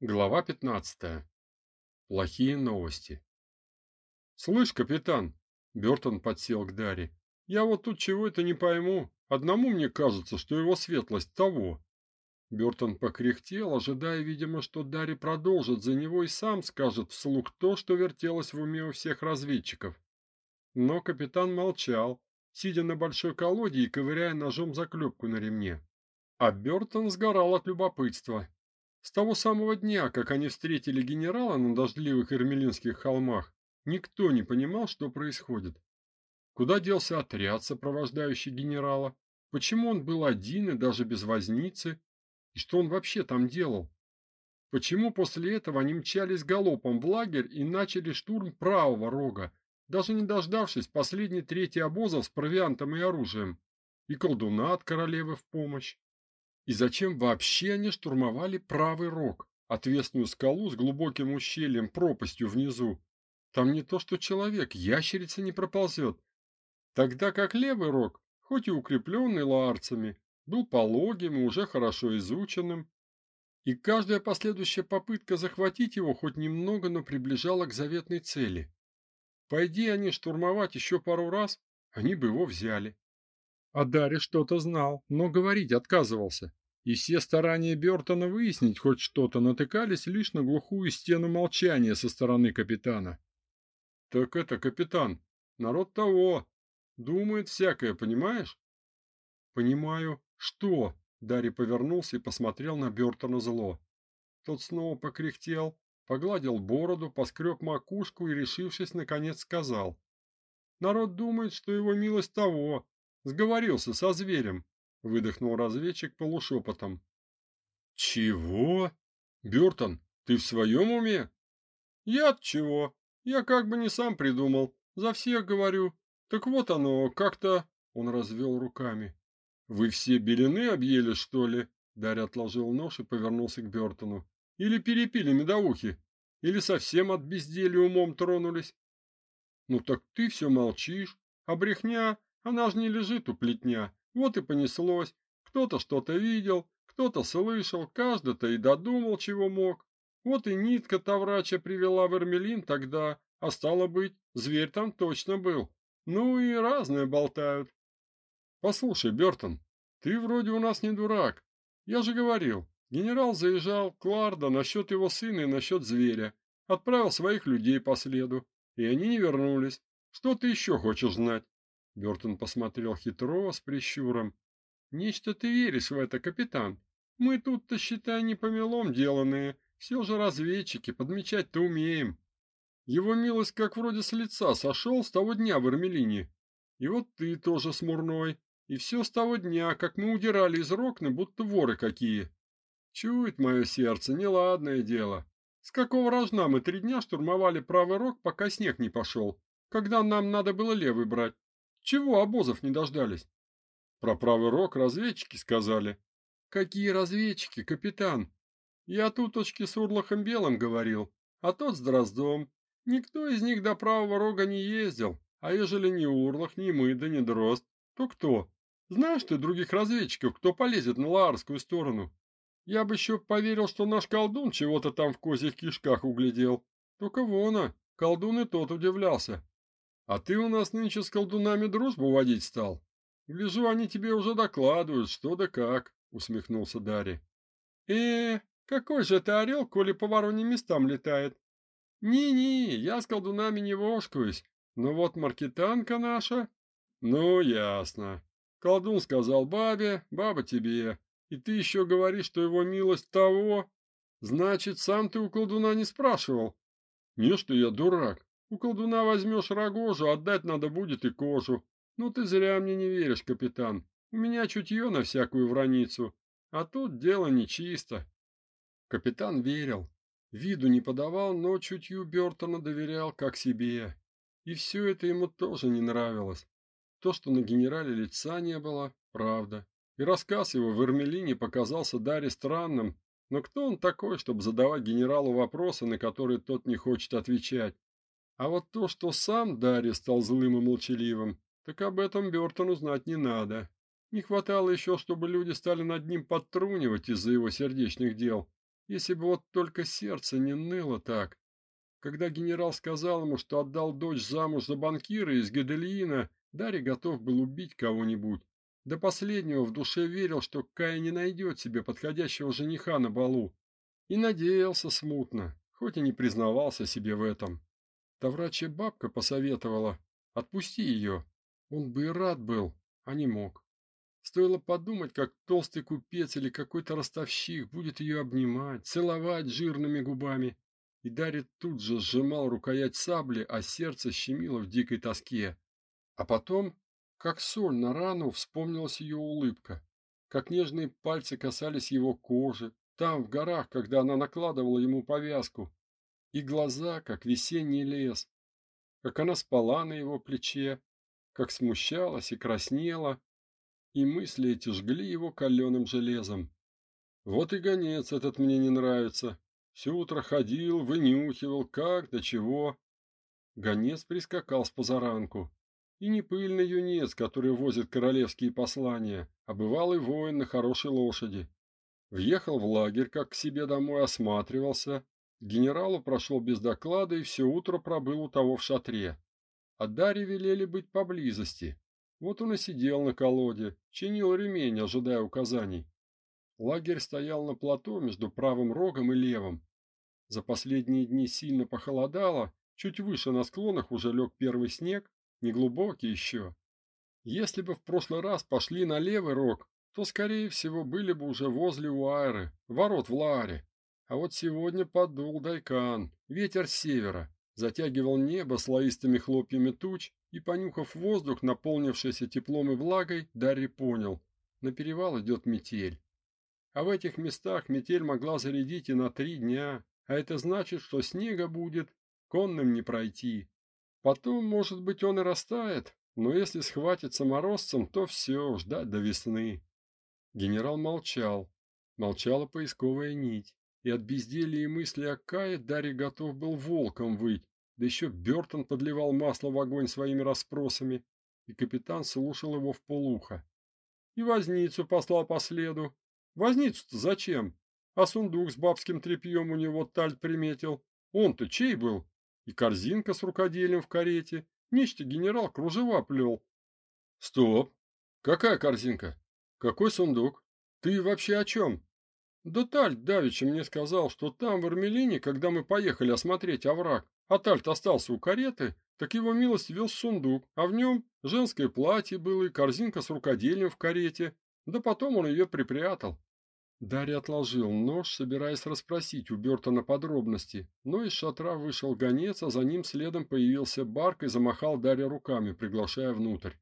Глава 15. Плохие новости. Слышь, капитан, Бёртон подсел к Даре. Я вот тут чего-то не пойму. Одному мне кажется, что его светлость того. Бёртон покряхтел, ожидая, видимо, что Дарри продолжит за него и сам скажет вслух то, что вертелось в уме у всех разведчиков. Но капитан молчал, сидя на большой колоде и ковыряя ножом заклепку на ремне. А Бёртон сгорал от любопытства. С того самого дня, как они встретили генерала на дождливых Эрмелинских холмах, никто не понимал, что происходит. Куда делся отряд, сопровождающий генерала? Почему он был один и даже без возницы? И что он вообще там делал? Почему после этого они мчались галопом в лагерь и начали штурм правого рога, даже не дождавшись последней трети обозов с провиантом и оружием, и колдуна от королевы в помощь? И зачем вообще они штурмовали правый рог, отвесную скалу с глубоким ущельем, пропастью внизу? Там не то что человек, ящерица не проползет. Тогда как левый рог, хоть и укрепленный лаарцами, был пологим и уже хорошо изученным, и каждая последующая попытка захватить его хоть немного, но приближала к заветной цели. Пойди они штурмовать еще пару раз, они бы его взяли. А Дарри что-то знал, но говорить отказывался и все старания Бёртона выяснить хоть что-то натыкались лишь на глухую стену молчания со стороны капитана. Так это капитан, народ того, думает всякое, понимаешь? Понимаю. Что? Дарри повернулся и посмотрел на Бёртона зло. Тот снова покряхтел, погладил бороду, поскреб макушку и, решившись, наконец сказал: "Народ думает, что его милость того сговорился со зверем, выдохнул разведчик полушепотом. Чего? Бёртон, ты в своем уме? Я от чего? Я как бы не сам придумал, за всех говорю. Так вот оно, как-то, он развел руками. Вы все белины объели, что ли? Дарья отложил нож и повернулся к Бёртону. Или перепили медовухи, или совсем от безделья умом тронулись. Ну так ты все молчишь, а брехня, она ж не лежит у плетня, вот и понеслось. Кто-то что-то видел, кто-то слышал, каждый-то и додумал, чего мог. Вот и нитка-то врача привела в Эрмелин тогда, а стало быть, зверь там точно был. Ну и разные болтают. Послушай, Бертон, ты вроде у нас не дурак. Я же говорил, генерал заезжал к Ларда насчет его сына и насчет зверя. Отправил своих людей по следу, и они не вернулись. Что ты еще хочешь знать? Бертон посмотрел хитро, с прищуром. Нечто ты веришь в это, капитан. Мы тут-то, считай, не помелом деланные, все же разведчики, подмечать-то умеем. Его милость как вроде с лица сошел с того дня в Эрмелине. И вот ты тоже смурной. И все с того дня, как мы удирали из Рокны, будто воры какие. Чует мое сердце, неладное дело. С какого рожна мы три дня штурмовали правый рог, пока снег не пошел, когда нам надо было левый брать? Чего обозов не дождались? Про правый рог разведчики сказали. Какие разведчики, капитан? Я туточки с Урлахом Белым говорил, а тот с Дроздом. Никто из них до правого рога не ездил, а ежели не Урлах, не мы, да не Дрозд, то кто? Знаешь ты других разведчиков, кто полезет на Лаарскую сторону? Я бы еще поверил, что наш колдун чего-то там в козьих кишках углядел. Только вон, колдун и тот удивлялся. А ты у нас нынче с колдунами дружбу водить стал. Гляжу, они тебе уже докладывают, что да как, усмехнулся Дарья. Э, какой же ты орел, коли по вороньим местам летает? Не-не, я с колдунами не вошкаюсь, но вот маркетанка наша... Ну, ясно. Колдун сказал бабе, баба тебе, и ты еще говоришь, что его милость того. Значит, сам ты у колдуна не спрашивал. Не, что я дурак. У колдуна возьмешь рогожу, отдать надо будет и кожу. Ну ты зря мне не веришь, капитан. У меня чутье на всякую враницу, а тут дело нечисто. Капитан верил, виду не подавал, но чутью Бёртона доверял как себе. И все это ему тоже не нравилось. То, что на генерале лица не было, правда. И рассказ его в Эрмелине показался Даре странным, но кто он такой, чтобы задавать генералу вопросы, на которые тот не хочет отвечать? А вот то, что сам Дарья стал злым и молчаливым, так об этом Бёртону знать не надо. Не хватало еще, чтобы люди стали над ним подтрунивать из-за его сердечных дел. Если бы вот только сердце не ныло так. Когда генерал сказал ему, что отдал дочь замуж за банкира из Гедельина, Дарья готов был убить кого-нибудь. До последнего в душе верил, что Кая не найдет себе подходящего жениха на балу. И надеялся смутно, хоть и не признавался себе в этом. Таврачья бабка посоветовала: "Отпусти ее". Он бы и рад был, а не мог. Стоило подумать, как толстый купец или какой-то ростовщик будет ее обнимать, целовать жирными губами. И Дарья тут же сжимал рукоять сабли, а сердце щемило в дикой тоске. А потом, как соль на рану, вспомнилась ее улыбка, как нежные пальцы касались его кожи, там, в горах, когда она накладывала ему повязку, и глаза, как весенний лес, как она спала на его плече, как смущалась и краснела, и мысли эти жгли его каленым железом. Вот и гонец этот мне не нравится. Все утро ходил, вынюхивал, как, до чего. Гонец прискакал с позаранку. И не пыльный юнец, который возит королевские послания, а бывалый воин на хорошей лошади. Въехал в лагерь, как к себе домой осматривался. Генералу прошел без доклада и все утро пробыл у того в шатре. А Дарье велели быть поблизости. Вот он и сидел на колоде, чинил ремень, ожидая указаний. Лагерь стоял на плато между правым рогом и левым. За последние дни сильно похолодало, чуть выше на склонах уже лег первый снег, неглубокий еще. Если бы в прошлый раз пошли на левый рог, то скорее всего были бы уже возле Уайры, ворот в Ларе. А вот сегодня подул дайкан, ветер с севера, затягивал небо слоистыми хлопьями туч, и понюхав воздух, наполнившийся теплом и влагой, Дарри понял: на перевал идет метель. А в этих местах метель могла зарядить и на три дня, а это значит, что снега будет, конным не пройти. Потом, может быть, он и растает, но если схватится морозцем, то все, ждать до весны. Генерал молчал. Молчала поисковая нить, и от безделья и мысли о Кае Дарри готов был волком выть, да еще Бертон подливал масло в огонь своими расспросами, и капитан слушал его в полухо. И возницу послал по следу. Возницу-то зачем? А сундук с бабским тряпьем у него Тальт приметил. Он-то чей был? И корзинка с рукоделием в карете. Нечто генерал кружева плел. Стоп! Какая корзинка? Какой сундук? Ты вообще о чем? Да Тальт давеча мне сказал, что там в Армелине, когда мы поехали осмотреть овраг, а остался у кареты, так его милость вез сундук, а в нем женское платье было и корзинка с рукоделием в карете. Да потом он ее припрятал. Дарья отложил нож, собираясь расспросить у Бертона подробности, но из шатра вышел гонец, а за ним следом появился Барк и замахал Дарья руками, приглашая внутрь.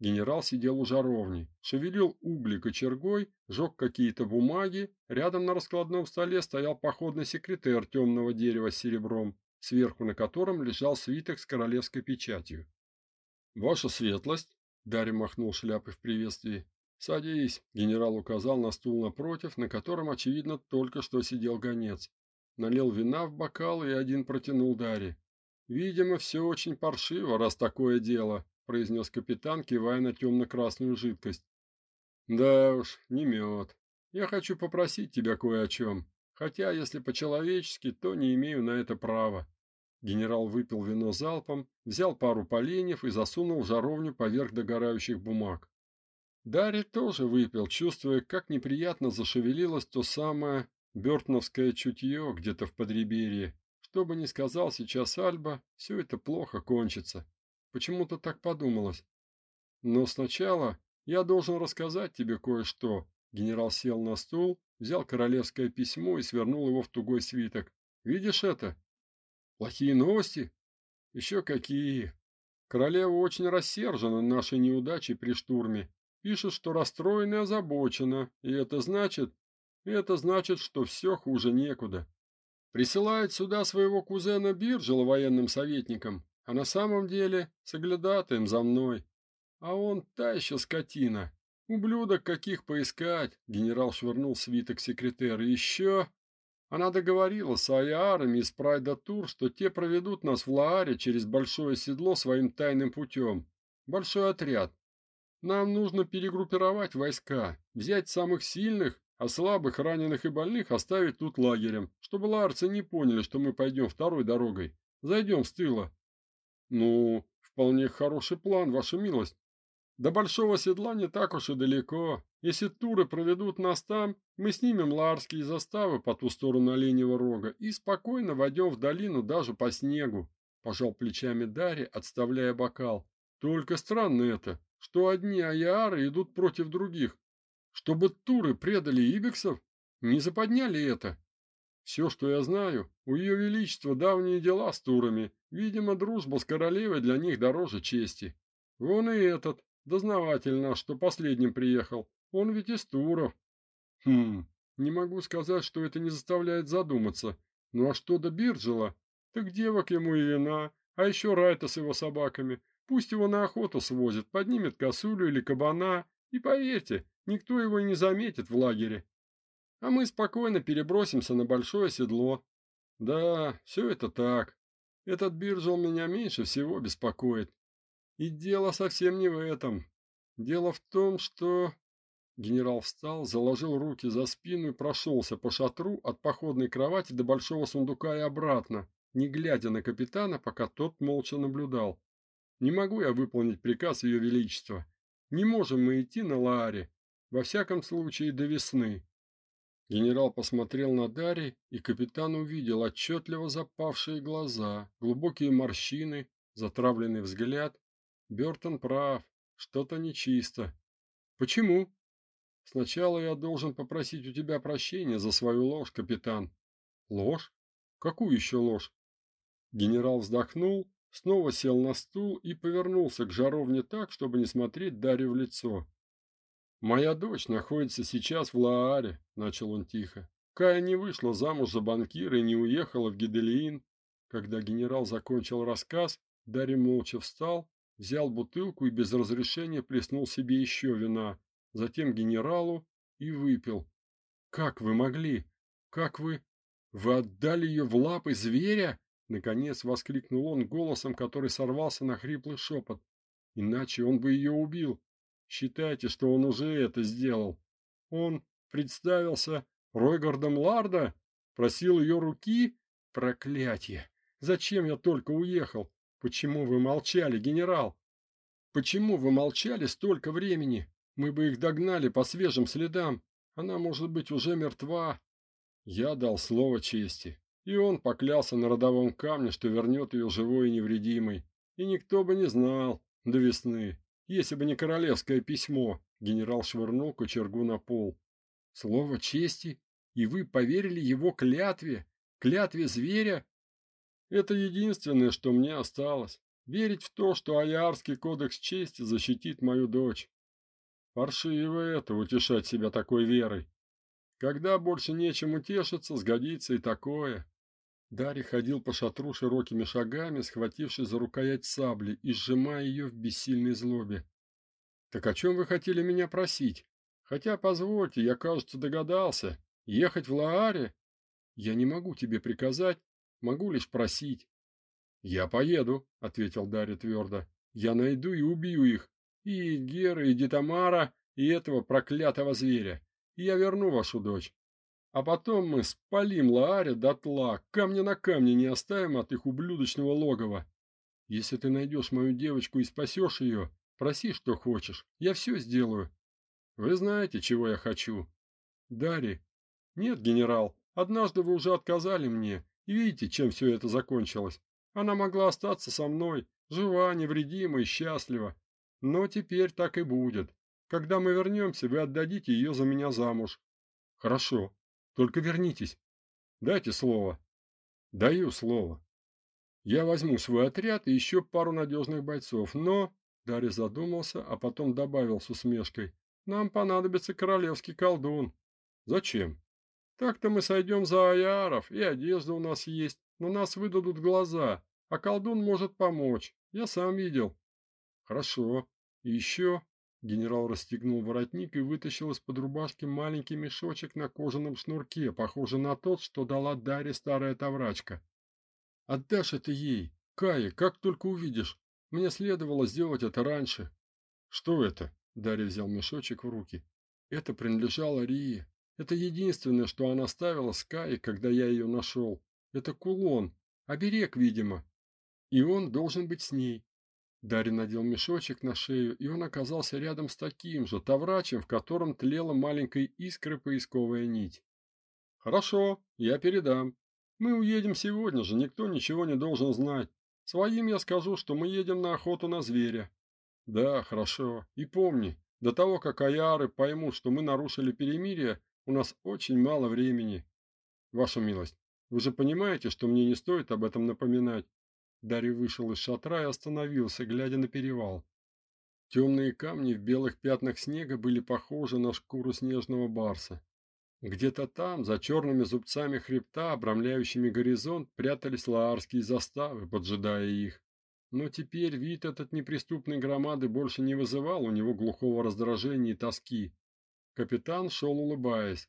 Генерал сидел у жаровни, шевелил угли кочергой, жег какие-то бумаги, рядом на раскладном столе стоял походный секретарь темного дерева с серебром, сверху на котором лежал свиток с королевской печатью. Ваша светлость, Дарья махнул шляпой в приветствии. Садись, генерал указал на стул напротив, на котором очевидно только что сидел гонец. Налил вина в бокал и один протянул Дарье. Видимо, все очень паршиво, раз такое дело, произнес капитан, кивая на темно красную жидкость. Да уж, не мед. Я хочу попросить тебя кое о чем. Хотя, если по-человечески, то не имею на это права. Генерал выпил вино залпом, взял пару поленьев и засунул в жаровню поверх догорающих бумаг. Дарри тоже выпил, чувствуя, как неприятно зашевелилось то самое бёртновское чутье где-то в подреберье. Что бы ни сказал сейчас Альба, все это плохо кончится. Почему-то так подумалось. Но сначала я должен рассказать тебе кое-что. Генерал сел на стул взял королевское письмо и свернул его в тугой свиток. Видишь это? Плохие новости? Еще какие? Королева очень рассержена нашей неудачей при штурме. Пишет, что расстроена и озабочена, и это значит, это значит, что все хуже некуда. Присылает сюда своего кузена Биржела военным советником, а на самом деле соглядатаем за мной. А он та еще скотина. Ублюдок каких поискать? Генерал швырнул свиток секретарю. Еще она договорилась с аярами из Прайда Тур, что те проведут нас в Лааре через большое седло своим тайным путем. Большой отряд. Нам нужно перегруппировать войска, взять самых сильных, а слабых, раненых и больных оставить тут лагерем, чтобы ларцы не поняли, что мы пойдем второй дорогой. Зайдем с тыла. Ну, вполне хороший план, ваша милость. До большого седла не так уж и далеко. Если туры проведут нас там, мы снимем ларские заставы по ту сторону Оленьего рога и спокойно войдем в долину даже по снегу. Пожал плечами Дарья, отставляя бокал. Только странно это, что одни аяры идут против других. Чтобы туры предали ибексов, не заподняли это. Все, что я знаю, у ее величества давние дела с турами. Видимо, дружба с королевой для них дороже чести. Вон и этот, дознаватель наш, что последним приехал, он ведь из Туров. Хм, не могу сказать, что это не заставляет задуматься. Ну а что до Бирджела? Так девок ему и вина, а еще Райта с его собаками. Пусть его на охоту свозят, поднимет косулю или кабана, и поверьте, никто его и не заметит в лагере. А мы спокойно перебросимся на большое седло. Да, все это так. Этот Бирджел меня меньше всего беспокоит. И дело совсем не в этом. Дело в том, что генерал встал, заложил руки за спину и прошелся по шатру от походной кровати до большого сундука и обратно, не глядя на капитана, пока тот молча наблюдал. Не могу я выполнить приказ ее величества. Не можем мы идти на Лааре, во всяком случае до весны. Генерал посмотрел на Дари, и капитан увидел отчетливо запавшие глаза, глубокие морщины, затравленный взгляд Бертон прав, что-то нечисто. Почему? Сначала я должен попросить у тебя прощения за свою ложь, капитан. Ложь? Какую еще ложь? Генерал вздохнул, снова сел на стул и повернулся к жаровне так, чтобы не смотреть Дарье в лицо. Моя дочь находится сейчас в Лааре, начал он тихо. Кая не вышла замуж за банкира и не уехала в Гиделиин. Когда генерал закончил рассказ, Дарья молча встал взял бутылку и без разрешения плеснул себе еще вина, затем генералу и выпил. Как вы могли? Как вы вы отдали ее в лапы зверя? наконец воскликнул он голосом, который сорвался на хриплый шепот. Иначе он бы ее убил. Считайте, что он уже это сделал. Он представился Ройгардом Ларда, просил ее руки. Проклятие! Зачем я только уехал? Почему вы молчали, генерал? Почему вы молчали столько времени? Мы бы их догнали по свежим следам. Она, может быть, уже мертва. Я дал слово чести, и он поклялся на родовом камне, что вернет ее живой и невредимой. И никто бы не знал до весны, если бы не королевское письмо. Генерал швырнул кочергу на пол. Слово чести, и вы поверили его клятве, клятве зверя? Это единственное, что мне осталось. Верить в то, что Аярский кодекс чести защитит мою дочь. Паршиво это утешать себя такой верой. Когда больше нечем утешиться, сгодится и такое. Дарья ходил по шатру широкими шагами, схватившись за рукоять сабли и сжимая ее в бессильной злобе. Так о чем вы хотели меня просить? Хотя, позвольте, я, кажется, догадался. Ехать в Лааре? Я не могу тебе приказать, Могу лишь просить. Я поеду, ответил Дарья твердо. Я найду и убью их, и Гера, и Дитамара, и этого проклятого зверя. И я верну вашу дочь. А потом мы спалим Лааря дотла, камня на камне не оставим от их ублюдочного логова. Если ты найдешь мою девочку и спасешь ее, проси, что хочешь. Я все сделаю. Вы знаете, чего я хочу. Дарья. Нет, генерал, однажды вы уже отказали мне, и видите, чем все это закончилось. Она могла остаться со мной, жива, невредима и счастлива. Но теперь так и будет. Когда мы вернемся, вы отдадите ее за меня замуж. Хорошо. Только вернитесь. Дайте слово. Даю слово. Я возьму свой отряд и еще пару надежных бойцов, но Дарья задумался, а потом добавил с усмешкой: нам понадобится королевский колдун. Зачем? Так-то мы сойдем за аяров, и одежда у нас есть, но нас выдадут глаза, а колдун может помочь. Я сам видел. Хорошо. И еще генерал расстегнул воротник и вытащил из-под рубашки маленький мешочек на кожаном шнурке, похожий на тот, что дала Дарье старая таврачка. Отдашь это ей, Кае, как только увидишь. Мне следовало сделать это раньше. Что это? Дарья взял мешочек в руки. Это принадлежало Рии. Это единственное, что она оставила Скай, когда я ее нашел. Это кулон, оберег, видимо. И он должен быть с ней. Дарья надел мешочек на шею, и он оказался рядом с таким же таврачем, в котором тлела маленькая искра поисковая нить. Хорошо, я передам. Мы уедем сегодня же, никто ничего не должен знать. Своим я скажу, что мы едем на охоту на зверя. Да, хорошо. И помни, до того, как аяры поймут, что мы нарушили перемирие, у нас очень мало времени. Ваша милость, вы же понимаете, что мне не стоит об этом напоминать. Дарья вышел из шатра и остановился, глядя на перевал. Темные камни в белых пятнах снега были похожи на шкуру снежного барса. Где-то там, за черными зубцами хребта, обрамляющими горизонт, прятались лаарские заставы, поджидая их. Но теперь вид этот неприступной громады больше не вызывал у него глухого раздражения и тоски. Капитан шел улыбаясь,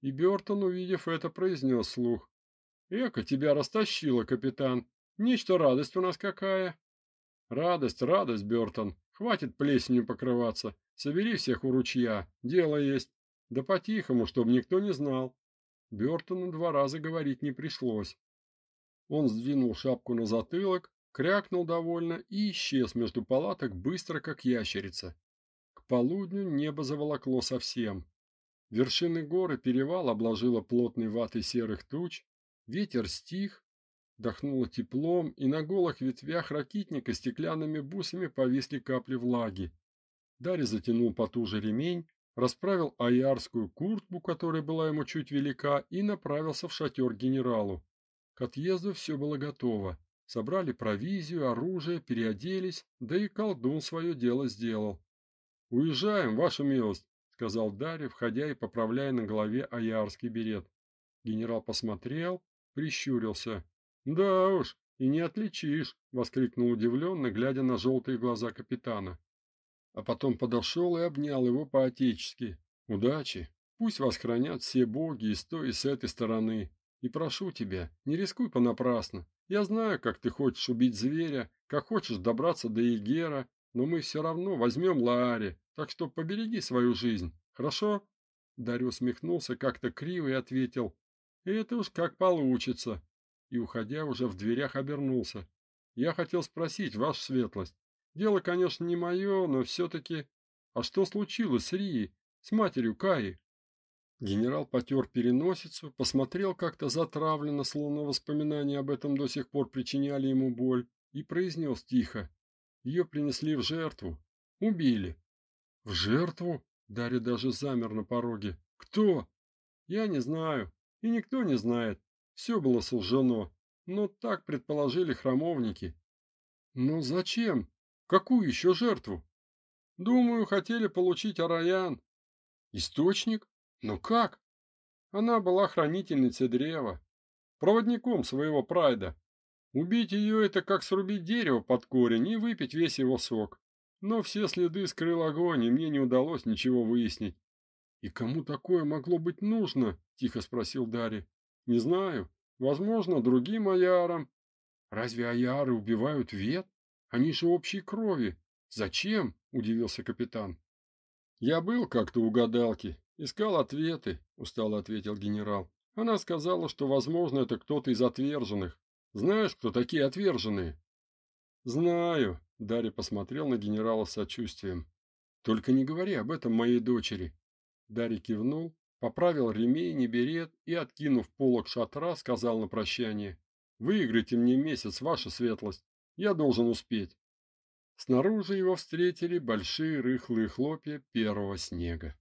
и Бёртон, увидев это, произнес слух: "Эка тебя растащило, капитан. Нечто радость у нас какая. Радость, радость, Бёртон. Хватит плесенью покрываться. Собери всех у ручья. Дело есть. Да по-тихому, чтобы никто не знал. Бёртону два раза говорить не пришлось. Он сдвинул шапку на затылок, крякнул довольно и исчез между палаток быстро, как ящерица. К полудню небо заволокло совсем. Вершины горы перевал обложило плотной ватой серых туч, ветер стих, Дохнуло теплом, и на голых ветвях ракитника стеклянными бусами повисли капли влаги. Дарья затянул потуже ремень, расправил аярскую куртку, которая была ему чуть велика, и направился в шатер генералу. К отъезду все было готово. Собрали провизию, оружие, переоделись, да и колдун свое дело сделал. Уезжаем, ваша милость, сказал Дарья, входя и поправляя на голове аярский берет. Генерал посмотрел, прищурился. Да уж, и не отличишь, воскликнул удивленно, глядя на желтые глаза капитана. А потом подошел и обнял его по-отечески. Удачи. Пусть вас хранят все боги и с той, и с этой стороны. И прошу тебя, не рискуй понапрасну. Я знаю, как ты хочешь убить зверя, как хочешь добраться до Егера, но мы все равно возьмем Лаари, так что побереги свою жизнь. Хорошо? Дарью усмехнулся как-то криво и ответил: "Это уж как получится" и, уходя, уже в дверях обернулся. Я хотел спросить, ваша светлость. Дело, конечно, не мое, но все таки А что случилось с Рией, с матерью Каи? Генерал потер переносицу, посмотрел как-то затравленно, словно воспоминания об этом до сих пор причиняли ему боль, и произнес тихо: «Ее принесли в жертву, убили". В жертву? Дарья даже замер на пороге. Кто? Я не знаю, и никто не знает. Все было сужено, но так предположили храмовники. Но зачем? Какую еще жертву? Думаю, хотели получить Араян. Источник? Но как? Она была хранительницей древа, проводником своего прайда. Убить ее это как срубить дерево под корень и выпить весь его сок. Но все следы скрыл огонь, и мне не удалось ничего выяснить. И кому такое могло быть нужно? тихо спросил Дарья. Не знаю. Возможно, другим аярам. Разве аяры убивают вет? Они же общей крови. Зачем? удивился капитан. Я был как-то у гадалки, искал ответы, устало ответил генерал. Она сказала, что, возможно, это кто-то из отверженных. Знаешь, кто такие отверженные? Знаю, Дарья посмотрел на генерала с сочувствием. Только не говори об этом моей дочери. Дарья кивнул поправил ремень и берет и, откинув полог шатра, сказал на прощание: "Выиграйте мне месяц, ваша светлость. Я должен успеть". Снаружи его встретили большие рыхлые хлопья первого снега.